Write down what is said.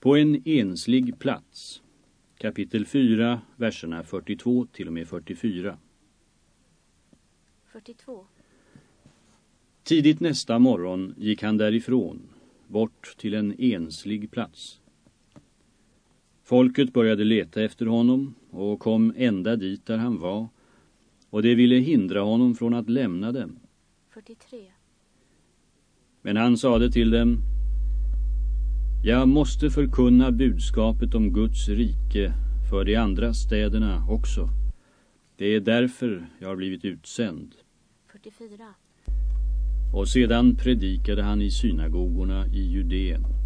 På en enslig plats. Kapitel 4, verserna 42 till och med 44. 42. Tidigt nästa morgon gick han därifrån, bort till en enslig plats. Folket började leta efter honom och kom ända dit där han var och det ville hindra honom från att lämna dem. 43. Men han sade till dem Jag måste förkunna budskapet om Guds rike för de andra städerna också. Det är därför jag har blivit utsänd. 44. Och sedan predikade han i synagogorna i Judeen.